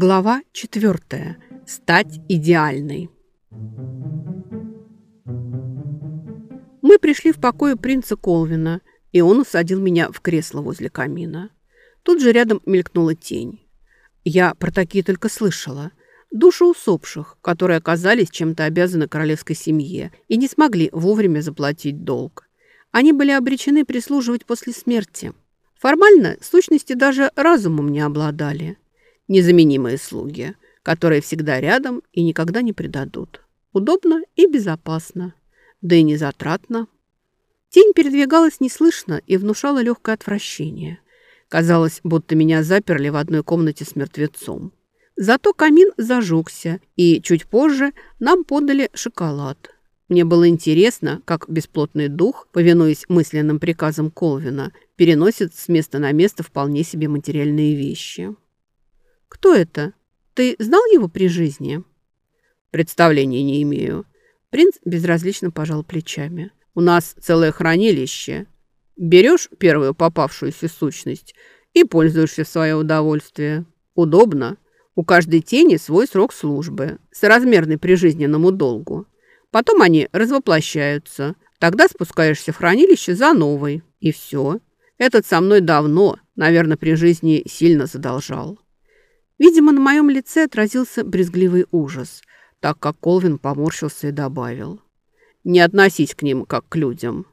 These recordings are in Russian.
Глава четвертая. Стать идеальной. Мы пришли в покое принца Колвина, и он усадил меня в кресло возле камина. Тут же рядом мелькнула тень. Я про такие только слышала. Души усопших, которые оказались чем-то обязаны королевской семье и не смогли вовремя заплатить долг. Они были обречены прислуживать после смерти. Формально, сущности даже разумом не обладали – Незаменимые слуги, которые всегда рядом и никогда не предадут. Удобно и безопасно, да и не затратно. Тень передвигалась неслышно и внушала легкое отвращение. Казалось, будто меня заперли в одной комнате с мертвецом. Зато камин зажегся, и чуть позже нам подали шоколад. Мне было интересно, как бесплотный дух, повинуясь мысленным приказам Колвина, переносит с места на место вполне себе материальные вещи. «Кто это? Ты знал его при жизни?» «Представления не имею». Принц безразлично пожал плечами. «У нас целое хранилище. Берешь первую попавшуюся сущность и пользуешься в свое удовольствие. Удобно. У каждой тени свой срок службы, соразмерный прижизненному долгу. Потом они развоплощаются. Тогда спускаешься в хранилище за новой. И все. Этот со мной давно, наверное, при жизни сильно задолжал». Видимо, на моем лице отразился брезгливый ужас, так как Колвин поморщился и добавил. «Не относись к ним, как к людям.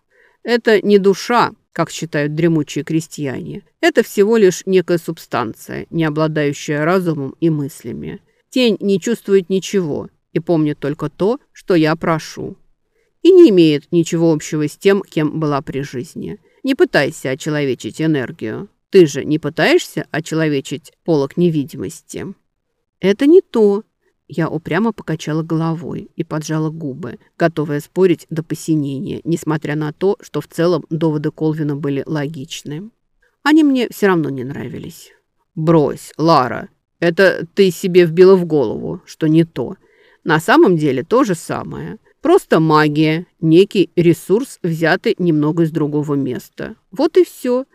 Это не душа, как считают дремучие крестьяне. Это всего лишь некая субстанция, не обладающая разумом и мыслями. Тень не чувствует ничего и помнит только то, что я прошу. И не имеет ничего общего с тем, кем была при жизни. Не пытайся очеловечить энергию. Ты же не пытаешься очеловечить полок невидимости?» «Это не то». Я упрямо покачала головой и поджала губы, готовая спорить до посинения, несмотря на то, что в целом доводы Колвина были логичны. Они мне все равно не нравились. «Брось, Лара, это ты себе вбила в голову, что не то. На самом деле то же самое. Просто магия, некий ресурс, взятый немного из другого места. Вот и все.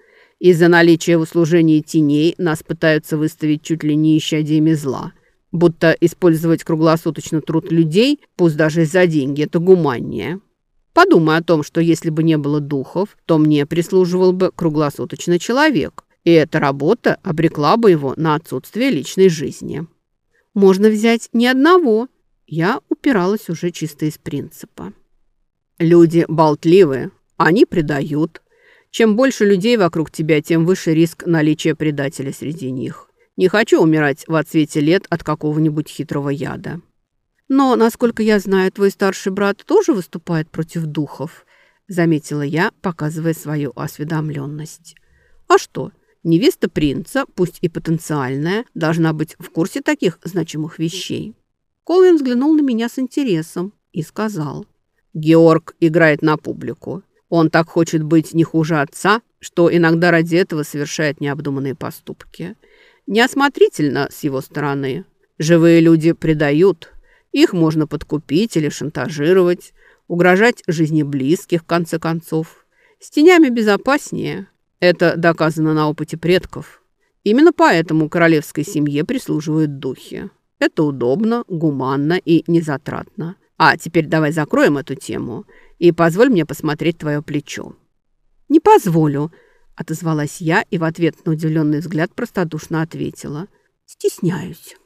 Из-за наличия в услужении теней нас пытаются выставить чуть ли не исчадиями зла. Будто использовать круглосуточно труд людей, пусть даже за деньги, это гуманнее. Подумай о том, что если бы не было духов, то мне прислуживал бы круглосуточно человек, и эта работа обрекла бы его на отсутствие личной жизни. Можно взять ни одного. Я упиралась уже чисто из принципа. Люди болтливые, они предают, чем больше людей вокруг тебя, тем выше риск наличия предателя среди них. Не хочу умирать в отсвете лет от какого-нибудь хитрого яда. Но, насколько я знаю, твой старший брат тоже выступает против духов, заметила я, показывая свою осведомленность. А что? Невеста принца, пусть и потенциальная, должна быть в курсе таких значимых вещей. Колвин взглянул на меня с интересом и сказал. «Георг играет на публику. Он так хочет быть не хуже отца, что иногда ради этого совершает необдуманные поступки. Неосмотрительно с его стороны. Живые люди предают. Их можно подкупить или шантажировать, угрожать жизни близких, в конце концов. С тенями безопаснее. Это доказано на опыте предков. Именно поэтому королевской семье прислуживают духи. Это удобно, гуманно и незатратно. А теперь давай закроем эту тему и позволь мне посмотреть твое плечо». «Не позволю», — отозвалась я и в ответ на удивленный взгляд простодушно ответила. «Стесняюсь».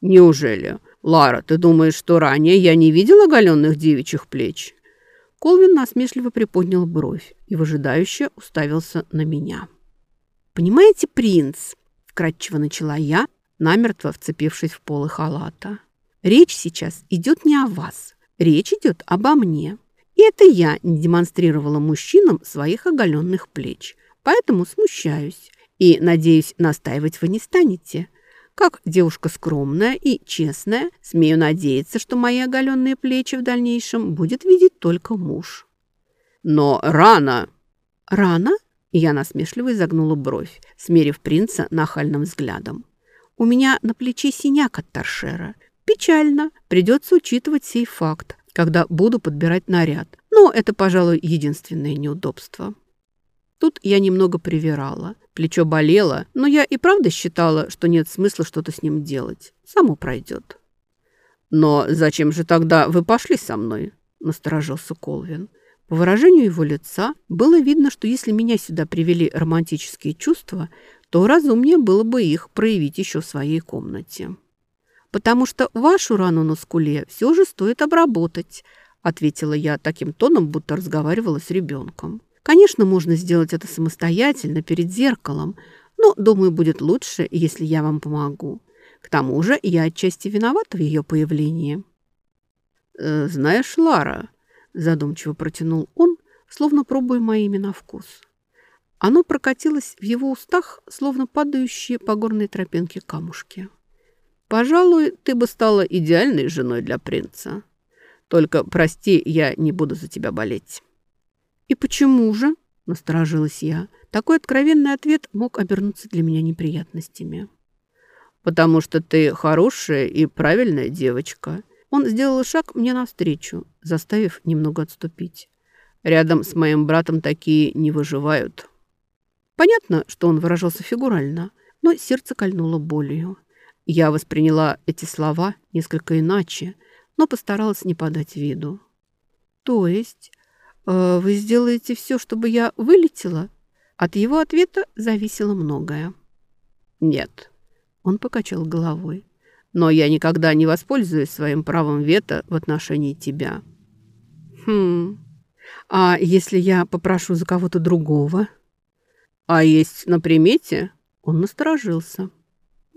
«Неужели? Лара, ты думаешь, что ранее я не видела оголенных девичьих плеч?» Колвин насмешливо приподнял бровь и выжидающе уставился на меня. «Понимаете, принц?» – вкратчиво начала я, намертво вцепившись в полы халата. «Речь сейчас идет не о вас. Речь идет обо мне. И это я не демонстрировала мужчинам своих оголенных плеч. Поэтому смущаюсь. И, надеюсь, настаивать вы не станете. Как девушка скромная и честная, смею надеяться, что мои оголенные плечи в дальнейшем будет видеть только муж. Но рано... Рано? Я насмешливо изогнула бровь, смерив принца нахальным взглядом. «У меня на плече синяк от торшера. Печально. Придется учитывать сей факт, когда буду подбирать наряд. Но это, пожалуй, единственное неудобство». Тут я немного привирала. Плечо болело, но я и правда считала, что нет смысла что-то с ним делать. Само пройдет. «Но зачем же тогда вы пошли со мной?» – насторожился Колвин. По выражению его лица было видно, что если меня сюда привели романтические чувства, то разумнее было бы их проявить еще в своей комнате. «Потому что вашу рану на скуле все же стоит обработать», ответила я таким тоном, будто разговаривала с ребенком. «Конечно, можно сделать это самостоятельно, перед зеркалом, но, думаю, будет лучше, если я вам помогу. К тому же я отчасти виновата в ее появлении». «Э, «Знаешь, Лара», задумчиво протянул он, словно пробуя мои имена вкус. Оно прокатилось в его устах, словно падающие по горной тропинке камушки. «Пожалуй, ты бы стала идеальной женой для принца. Только, прости, я не буду за тебя болеть». «И почему же?» – насторожилась я. Такой откровенный ответ мог обернуться для меня неприятностями. «Потому что ты хорошая и правильная девочка, он сделал шаг мне навстречу, заставив немного отступить. Рядом с моим братом такие не выживают. Понятно, что он выражался фигурально, но сердце кольнуло болью. Я восприняла эти слова несколько иначе, но постаралась не подать виду. «То есть вы сделаете все, чтобы я вылетела?» От его ответа зависело многое. «Нет», — он покачал головой но я никогда не воспользуюсь своим правом вето в отношении тебя». «Хм... А если я попрошу за кого-то другого?» «А есть на примете?» Он насторожился.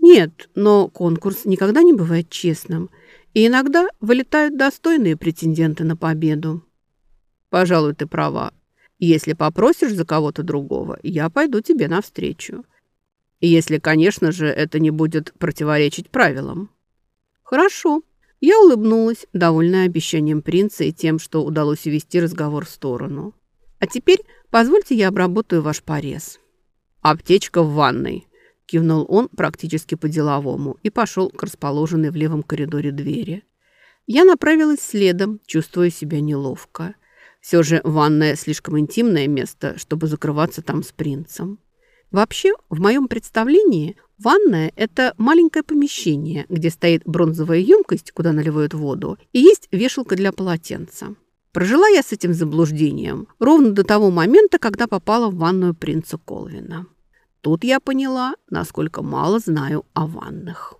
«Нет, но конкурс никогда не бывает честным, и иногда вылетают достойные претенденты на победу». «Пожалуй, ты права. Если попросишь за кого-то другого, я пойду тебе навстречу. Если, конечно же, это не будет противоречить правилам. Хорошо. Я улыбнулась, довольная обещанием принца и тем, что удалось увести разговор в сторону. А теперь позвольте я обработаю ваш порез. Аптечка в ванной. Кивнул он практически по-деловому и пошел к расположенной в левом коридоре двери. Я направилась следом, чувствуя себя неловко. Все же ванная слишком интимное место, чтобы закрываться там с принцем. Вообще, в моем представлении, ванная – это маленькое помещение, где стоит бронзовая емкость, куда наливают воду, и есть вешалка для полотенца. Прожила я с этим заблуждением ровно до того момента, когда попала в ванную принца Колвина. Тут я поняла, насколько мало знаю о ваннах.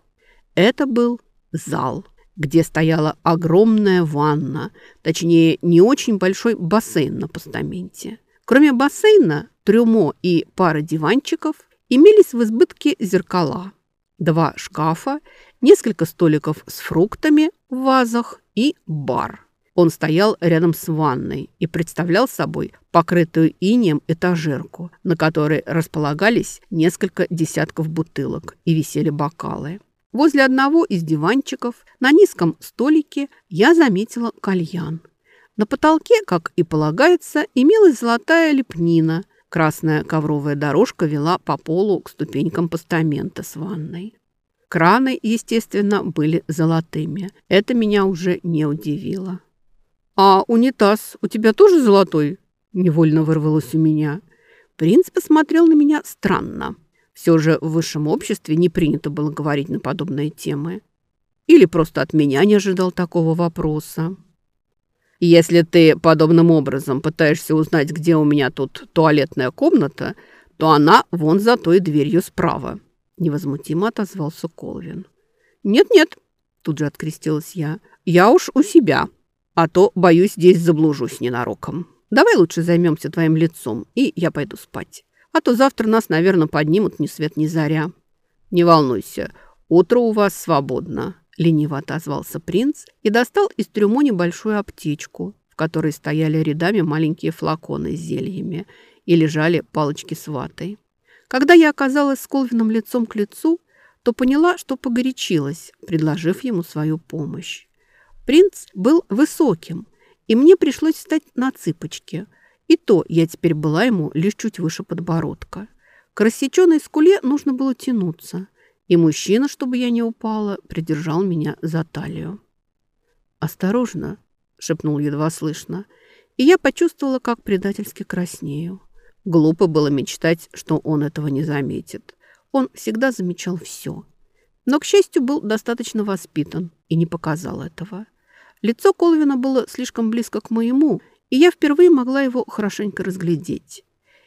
Это был зал, где стояла огромная ванна, точнее, не очень большой бассейн на постаменте. Кроме бассейна, трюмо и пары диванчиков имелись в избытке зеркала, два шкафа, несколько столиков с фруктами в вазах и бар. Он стоял рядом с ванной и представлял собой покрытую инеем этажерку, на которой располагались несколько десятков бутылок и висели бокалы. Возле одного из диванчиков на низком столике я заметила кальян – на потолке, как и полагается, имелась золотая лепнина. Красная ковровая дорожка вела по полу к ступенькам постамента с ванной. Краны, естественно, были золотыми. Это меня уже не удивило. «А унитаз у тебя тоже золотой?» – невольно вырвалось у меня. Принц посмотрел на меня странно. Все же в высшем обществе не принято было говорить на подобные темы. Или просто от меня не ожидал такого вопроса. Если ты подобным образом пытаешься узнать, где у меня тут туалетная комната, то она вон за той дверью справа», – невозмутимо отозвался Колвин. «Нет-нет», – тут же открестилась я, – «я уж у себя, а то, боюсь, здесь заблужусь ненароком. Давай лучше займемся твоим лицом, и я пойду спать. А то завтра нас, наверное, поднимут ни свет ни заря». «Не волнуйся, утро у вас свободно. Лениво отозвался принц и достал из трюмо небольшую аптечку, в которой стояли рядами маленькие флаконы с зельями и лежали палочки с ватой. Когда я оказалась с Колвином лицом к лицу, то поняла, что погорячилась, предложив ему свою помощь. Принц был высоким, и мне пришлось встать на цыпочки И то я теперь была ему лишь чуть выше подбородка. К рассеченной скуле нужно было тянуться, и мужчина, чтобы я не упала, придержал меня за талию. «Осторожно!» — шепнул едва слышно, и я почувствовала, как предательски краснею. Глупо было мечтать, что он этого не заметит. Он всегда замечал все. Но, к счастью, был достаточно воспитан и не показал этого. Лицо Колвина было слишком близко к моему, и я впервые могла его хорошенько разглядеть.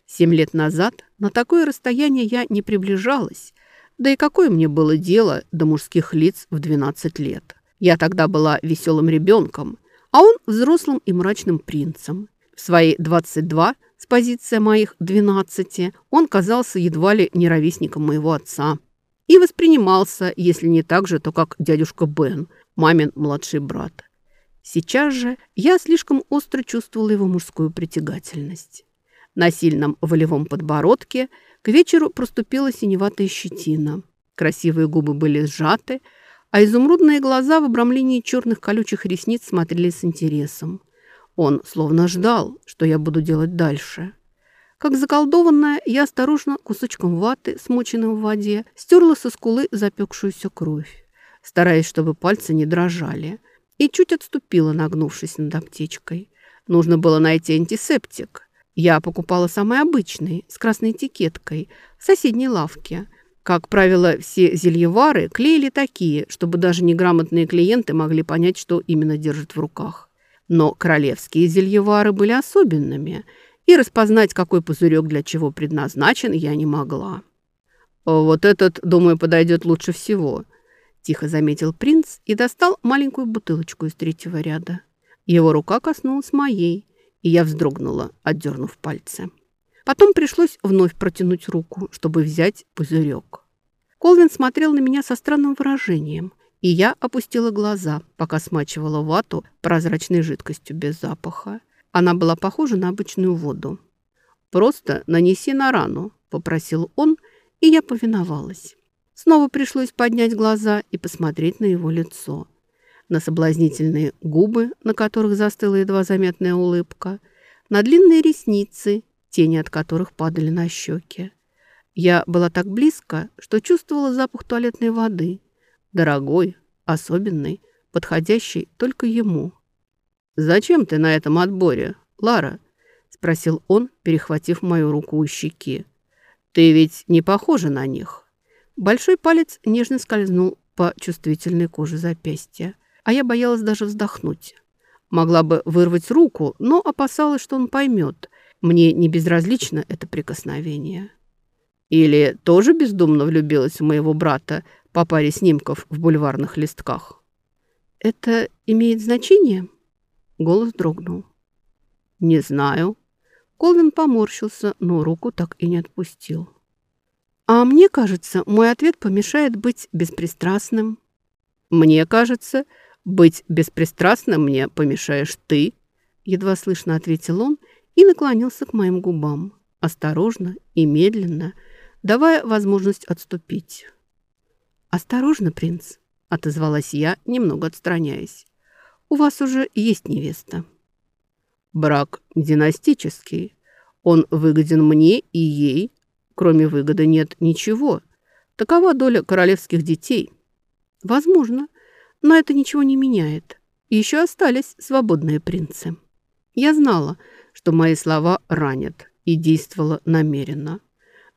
Семь лет назад на такое расстояние я не приближалась, да и какое мне было дело до мужских лиц в 12 лет. Я тогда была веселым ребенком, а он взрослым и мрачным принцем. В свои 22 с позиции моих 12 он казался едва ли не ровесником моего отца и воспринимался, если не так же, то как дядюшка Бен, мамин младший брат. Сейчас же я слишком остро чувствовала его мужскую притягательность. На сильном волевом подбородке к вечеру проступила синеватая щетина. Красивые губы были сжаты, а изумрудные глаза в обрамлении черных колючих ресниц смотрели с интересом. Он словно ждал, что я буду делать дальше. Как заколдованная, я осторожно кусочком ваты, смоченным в воде, стерла со скулы запекшуюся кровь, стараясь, чтобы пальцы не дрожали, и чуть отступила, нагнувшись над аптечкой. Нужно было найти антисептик. Я покупала самый обычный, с красной этикеткой, в соседней лавке. Как правило, все зельевары клеили такие, чтобы даже неграмотные клиенты могли понять, что именно держат в руках. Но королевские зельевары были особенными, и распознать, какой пузырек для чего предназначен, я не могла. «Вот этот, думаю, подойдет лучше всего», – тихо заметил принц и достал маленькую бутылочку из третьего ряда. Его рука коснулась моей, и я вздрогнула, отдернув пальцы. Потом пришлось вновь протянуть руку, чтобы взять пузырек. Колвин смотрел на меня со странным выражением – и я опустила глаза, пока смачивала вату прозрачной жидкостью без запаха. Она была похожа на обычную воду. «Просто нанеси на рану», – попросил он, и я повиновалась. Снова пришлось поднять глаза и посмотреть на его лицо. На соблазнительные губы, на которых застыла едва заметная улыбка, на длинные ресницы, тени от которых падали на щеки. Я была так близко, что чувствовала запах туалетной воды – Дорогой, особенный, подходящий только ему. «Зачем ты на этом отборе, Лара?» – спросил он, перехватив мою руку у щеки. «Ты ведь не похожа на них». Большой палец нежно скользнул по чувствительной коже запястья, а я боялась даже вздохнуть. Могла бы вырвать руку, но опасалась, что он поймет. Мне не безразлично это прикосновение. Или тоже бездумно влюбилась в моего брата, по паре снимков в бульварных листках. «Это имеет значение?» Голос дрогнул. «Не знаю». Колвин поморщился, но руку так и не отпустил. «А мне кажется, мой ответ помешает быть беспристрастным». «Мне кажется, быть беспристрастным мне помешаешь ты», едва слышно ответил он и наклонился к моим губам, осторожно и медленно, давая возможность отступить. «Осторожно, принц», — отозвалась я, немного отстраняясь. «У вас уже есть невеста». «Брак династический. Он выгоден мне и ей. Кроме выгоды нет ничего. Такова доля королевских детей». «Возможно, но это ничего не меняет. Еще остались свободные принцы». Я знала, что мои слова ранят, и действовала намеренно.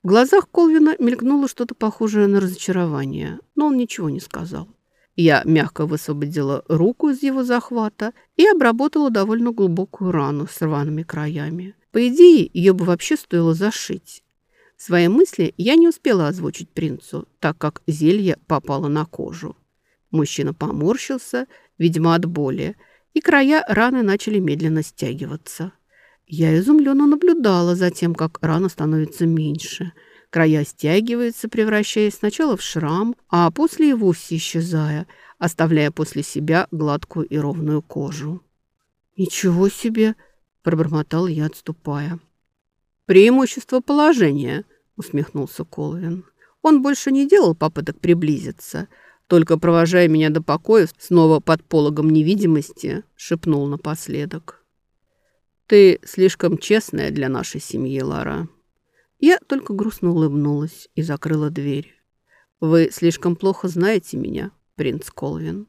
В глазах Колвина мелькнуло что-то похожее на разочарование, но он ничего не сказал. Я мягко высвободила руку из его захвата и обработала довольно глубокую рану с рваными краями. По идее, ее бы вообще стоило зашить. Свои мысли я не успела озвучить принцу, так как зелье попало на кожу. Мужчина поморщился, видимо, от боли, и края раны начали медленно стягиваться. Я изумленно наблюдала за тем, как рана становится меньше. Края стягиваются, превращаясь сначала в шрам, а после и вовсе исчезая, оставляя после себя гладкую и ровную кожу. «Ничего себе!» – пробормотал я, отступая. «Преимущество положения», – усмехнулся Колвин. Он больше не делал попыток приблизиться, только, провожая меня до покоя, снова под пологом невидимости, шепнул напоследок. «Ты слишком честная для нашей семьи, Лара». Я только грустно улыбнулась и закрыла дверь. «Вы слишком плохо знаете меня, принц Колвин».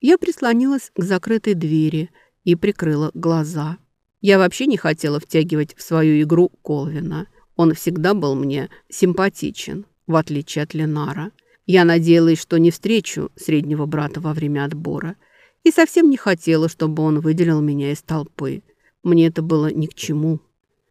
Я прислонилась к закрытой двери и прикрыла глаза. Я вообще не хотела втягивать в свою игру Колвина. Он всегда был мне симпатичен, в отличие от Ленара. Я надеялась, что не встречу среднего брата во время отбора. И совсем не хотела, чтобы он выделил меня из толпы. Мне это было ни к чему.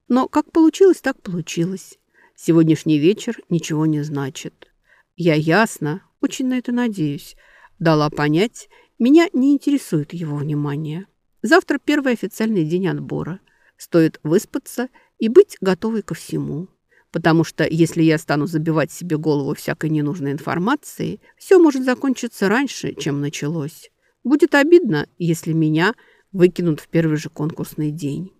Но как получилось, так получилось. Сегодняшний вечер ничего не значит. Я ясно, очень на это надеюсь, дала понять, меня не интересует его внимание. Завтра первый официальный день отбора. Стоит выспаться и быть готовой ко всему. Потому что если я стану забивать себе голову всякой ненужной информацией, все может закончиться раньше, чем началось. Будет обидно, если меня выкинут в первый же конкурсный день.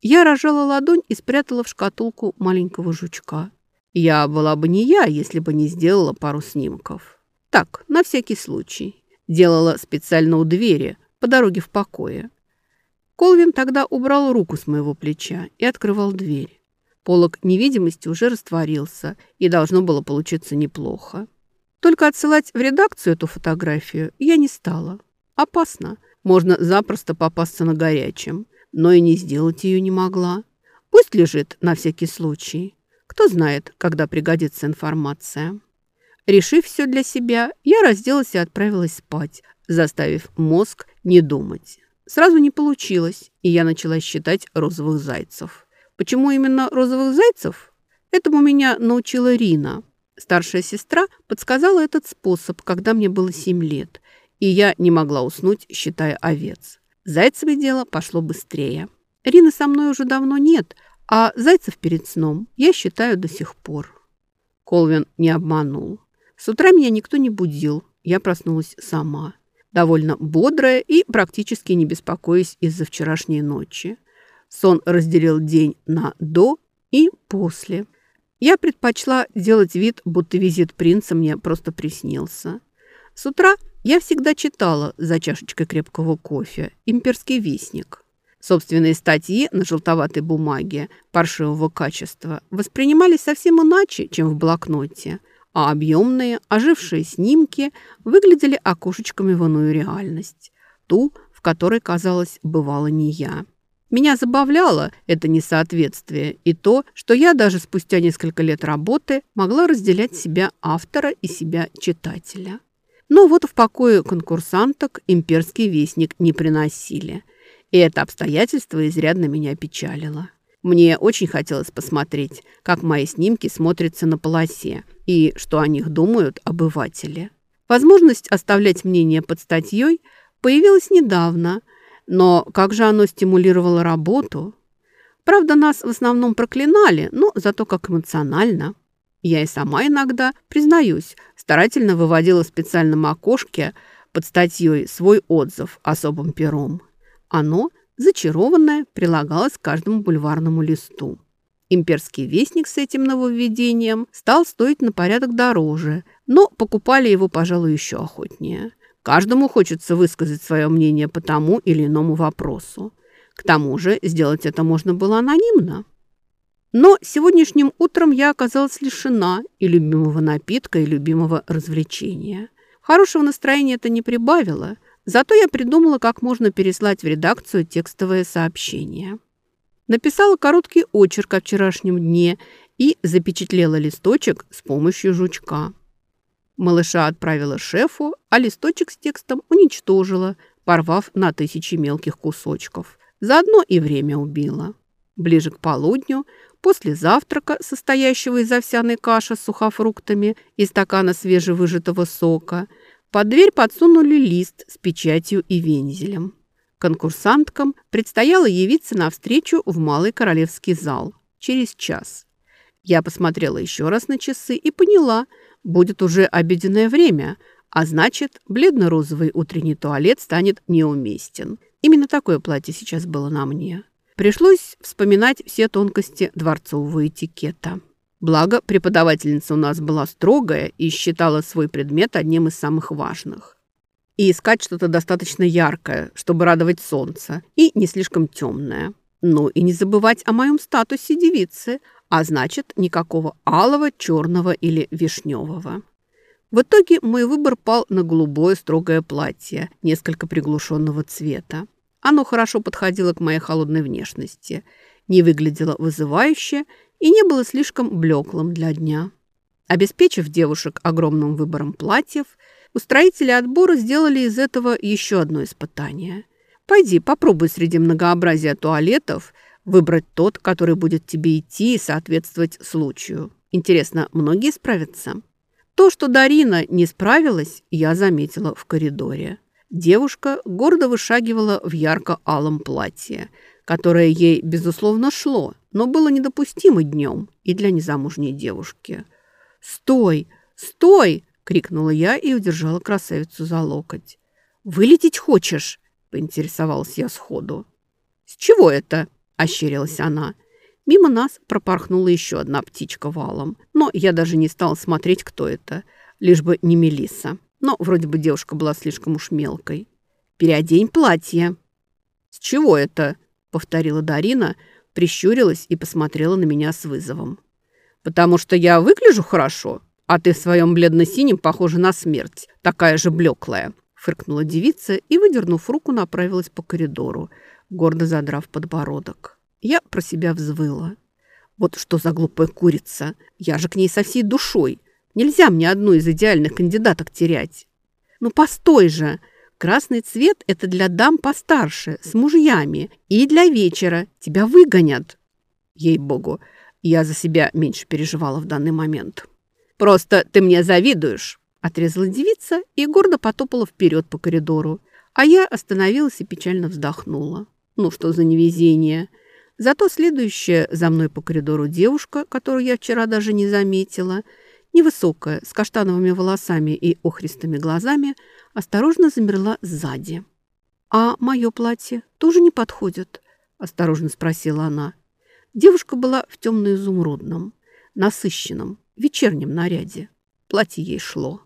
Я рожала ладонь и спрятала в шкатулку маленького жучка. Я была бы не я, если бы не сделала пару снимков. Так, на всякий случай. Делала специально у двери, по дороге в покое. Колвин тогда убрал руку с моего плеча и открывал дверь. Полок невидимости уже растворился, и должно было получиться неплохо. Только отсылать в редакцию эту фотографию я не стала. Опасно. Можно запросто попасться на горячем, но и не сделать ее не могла. Пусть лежит на всякий случай. Кто знает, когда пригодится информация. Решив все для себя, я разделась и отправилась спать, заставив мозг не думать. Сразу не получилось, и я начала считать розовых зайцев. Почему именно розовых зайцев? Этому меня научила Рина. Старшая сестра подсказала этот способ, когда мне было 7 лет, и я не могла уснуть, считая овец. Зайцевое дело пошло быстрее. Рины со мной уже давно нет, а зайцев перед сном я считаю до сих пор. Колвин не обманул. С утра меня никто не будил. Я проснулась сама. Довольно бодрая и практически не беспокоясь из-за вчерашней ночи. Сон разделил день на «до» и «после». Я предпочла делать вид, будто визит принца мне просто приснился. С утра я всегда читала за чашечкой крепкого кофе «Имперский вестник». Собственные статьи на желтоватой бумаге паршивого качества воспринимались совсем иначе, чем в блокноте – а объемные, ожившие снимки выглядели окошечками в иную реальность, ту, в которой, казалось, бывала не я. Меня забавляло это несоответствие и то, что я даже спустя несколько лет работы могла разделять себя автора и себя читателя. Но вот в покое конкурсанток имперский вестник не приносили, и это обстоятельство изрядно меня печалило. Мне очень хотелось посмотреть, как мои снимки смотрятся на полосе и что о них думают обыватели. Возможность оставлять мнение под статьей появилась недавно, но как же оно стимулировало работу? Правда, нас в основном проклинали, но зато как эмоционально. Я и сама иногда, признаюсь, старательно выводила в специальном окошке под статьей свой отзыв особым пером. Оно зачарованная, прилагалась к каждому бульварному листу. Имперский вестник с этим нововведением стал стоить на порядок дороже, но покупали его, пожалуй, еще охотнее. Каждому хочется высказать свое мнение по тому или иному вопросу. К тому же сделать это можно было анонимно. Но сегодняшним утром я оказалась лишена и любимого напитка, и любимого развлечения. Хорошего настроения это не прибавило – Зато я придумала, как можно переслать в редакцию текстовое сообщение. Написала короткий очерк о вчерашнем дне и запечатлела листочек с помощью жучка. Малыша отправила шефу, а листочек с текстом уничтожила, порвав на тысячи мелких кусочков. Заодно и время убила. Ближе к полудню, после завтрака, состоящего из овсяной каши с сухофруктами и стакана свежевыжатого сока – под дверь подсунули лист с печатью и вензелем. Конкурсанткам предстояло явиться навстречу в Малый Королевский зал через час. Я посмотрела еще раз на часы и поняла, будет уже обеденное время, а значит, бледно-розовый утренний туалет станет неуместен. Именно такое платье сейчас было на мне. Пришлось вспоминать все тонкости дворцового этикета. Благо, преподавательница у нас была строгая и считала свой предмет одним из самых важных. И искать что-то достаточно яркое, чтобы радовать солнце, и не слишком темное. Ну и не забывать о моем статусе девицы, а значит, никакого алого, черного или вишневого. В итоге мой выбор пал на голубое строгое платье, несколько приглушенного цвета. Оно хорошо подходило к моей холодной внешности, не выглядело вызывающе и не было слишком блеклым для дня. Обеспечив девушек огромным выбором платьев, устроители отбора сделали из этого еще одно испытание. Пойди, попробуй среди многообразия туалетов выбрать тот, который будет тебе идти и соответствовать случаю. Интересно, многие справятся? То, что Дарина не справилась, я заметила в коридоре. Девушка гордо вышагивала в ярко-алом платье, которое ей, безусловно, шло, но было недопустимо днем и для незамужней девушки. «Стой! Стой!» – крикнула я и удержала красавицу за локоть. «Вылететь хочешь?» – поинтересовалась я сходу. «С чего это?» – ощерилась она – Мимо нас пропорхнула еще одна птичка валом, но я даже не стала смотреть, кто это, лишь бы не Мелисса. Но вроде бы девушка была слишком уж мелкой. «Переодень платье». «С чего это?» — повторила Дарина, прищурилась и посмотрела на меня с вызовом. «Потому что я выгляжу хорошо, а ты в своем бледно-синем похожа на смерть, такая же блеклая», — фыркнула девица и, выдернув руку, направилась по коридору, гордо задрав подбородок. Я про себя взвыла. Вот что за глупая курица. Я же к ней со всей душой. Нельзя мне одну из идеальных кандидаток терять. Ну, постой же. Красный цвет – это для дам постарше, с мужьями. И для вечера. Тебя выгонят. Ей-богу, я за себя меньше переживала в данный момент. «Просто ты мне завидуешь!» Отрезала девица и гордо потопала вперед по коридору. А я остановилась и печально вздохнула. Ну что за невезение! Зато следующая за мной по коридору девушка, которую я вчера даже не заметила, невысокая, с каштановыми волосами и охристыми глазами, осторожно замерла сзади. «А мое платье тоже не подходит?» – осторожно спросила она. Девушка была в темно-изумрудном, насыщенном, вечернем наряде. Платье ей шло.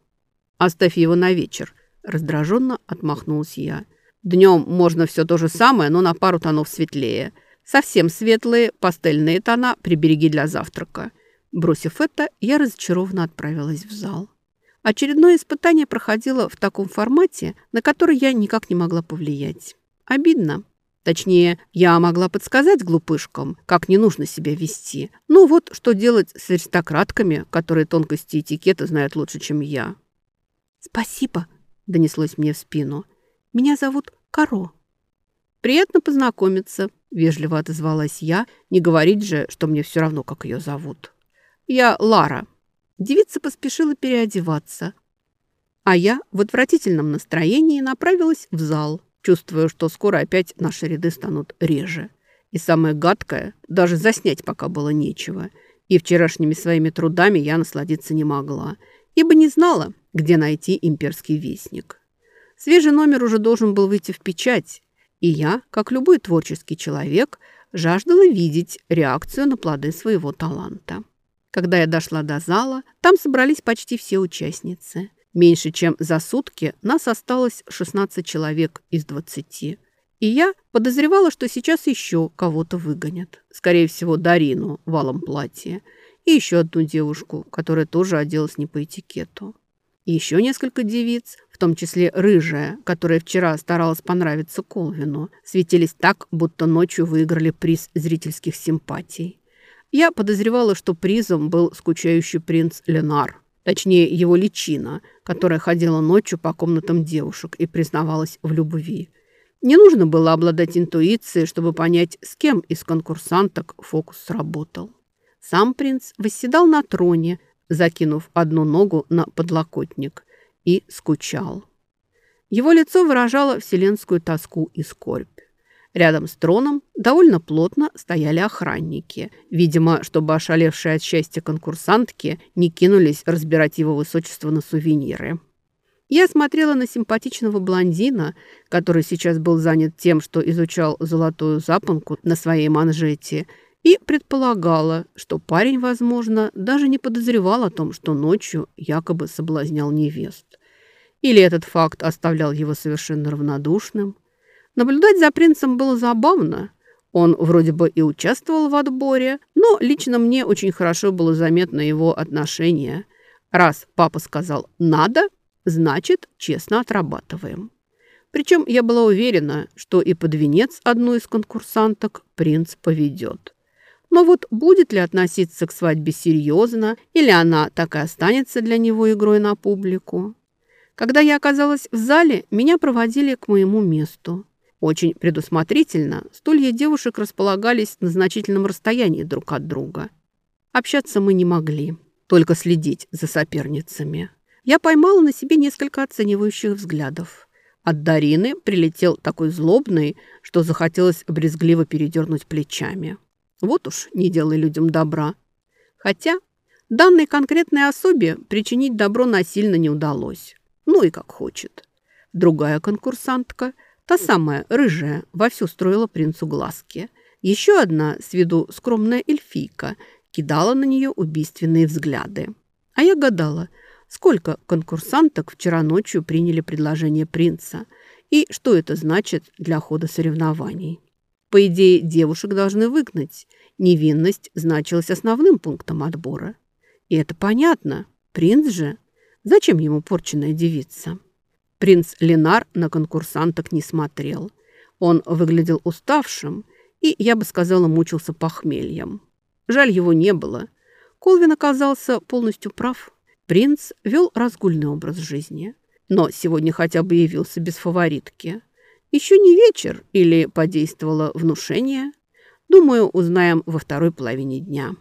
«Оставь его на вечер», – раздраженно отмахнулась я. «Днем можно все то же самое, но на пару тонов светлее». Совсем светлые пастельные тона прибереги для завтрака. Бросив это, я разочарованно отправилась в зал. Очередное испытание проходило в таком формате, на который я никак не могла повлиять. Обидно. Точнее, я могла подсказать глупышкам, как не нужно себя вести. Ну вот, что делать с аристократками, которые тонкости этикета знают лучше, чем я. «Спасибо», — донеслось мне в спину. «Меня зовут Каро». «Приятно познакомиться», — вежливо отозвалась я. «Не говорить же, что мне все равно, как ее зовут». «Я Лара». Девица поспешила переодеваться. А я в отвратительном настроении направилась в зал, чувствуя, что скоро опять наши ряды станут реже. И самое гадкое, даже заснять пока было нечего. И вчерашними своими трудами я насладиться не могла, ибо не знала, где найти имперский вестник. Свежий номер уже должен был выйти в печать, и я, как любой творческий человек, жаждала видеть реакцию на плоды своего таланта. Когда я дошла до зала, там собрались почти все участницы. Меньше чем за сутки нас осталось 16 человек из 20. И я подозревала, что сейчас еще кого-то выгонят. Скорее всего, Дарину в алом платье. И еще одну девушку, которая тоже оделась не по этикету. И еще несколько девиц, том числе рыжая, которая вчера старалась понравиться Колвину, светились так, будто ночью выиграли приз зрительских симпатий. Я подозревала, что призом был скучающий принц Ленар, точнее его личина, которая ходила ночью по комнатам девушек и признавалась в любви. Не нужно было обладать интуицией, чтобы понять, с кем из конкурсанток фокус сработал. Сам принц восседал на троне, закинув одну ногу на подлокотник – и скучал. Его лицо выражало вселенскую тоску и скорбь. Рядом с троном довольно плотно стояли охранники. Видимо, чтобы ошалевшие от счастья конкурсантки не кинулись разбирать его высочество на сувениры. Я смотрела на симпатичного блондина, который сейчас был занят тем, что изучал золотую запонку на своей манжете, и предполагала, что парень, возможно, даже не подозревал о том, что ночью якобы соблазнял невест. Или этот факт оставлял его совершенно равнодушным. Наблюдать за принцем было забавно. Он вроде бы и участвовал в отборе, но лично мне очень хорошо было заметно его отношение. Раз папа сказал «надо», значит, честно отрабатываем. Причем я была уверена, что и под венец одну из конкурсанток принц поведет. Но вот будет ли относиться к свадьбе серьезно, или она так и останется для него игрой на публику? Когда я оказалась в зале, меня проводили к моему месту. Очень предусмотрительно стулья девушек располагались на значительном расстоянии друг от друга. Общаться мы не могли, только следить за соперницами. Я поймала на себе несколько оценивающих взглядов. От Дарины прилетел такой злобный, что захотелось брезгливо передернуть плечами. Вот уж не делай людям добра. Хотя данной конкретной особе причинить добро насильно не удалось. Ну и как хочет. Другая конкурсантка, та самая рыжая, вовсю строила принцу глазки. Еще одна, с виду скромная эльфийка, кидала на нее убийственные взгляды. А я гадала, сколько конкурсанток вчера ночью приняли предложение принца и что это значит для хода соревнований. По идее, девушек должны выгнать. Невинность значилась основным пунктом отбора. И это понятно. Принц же. Зачем ему порченная девица? Принц Ленар на конкурсанток не смотрел. Он выглядел уставшим и, я бы сказала, мучился похмельем. Жаль, его не было. Колвин оказался полностью прав. Принц вел разгульный образ жизни. Но сегодня хотя бы явился без фаворитки. Еще не вечер или подействовало внушение? Думаю, узнаем во второй половине дня.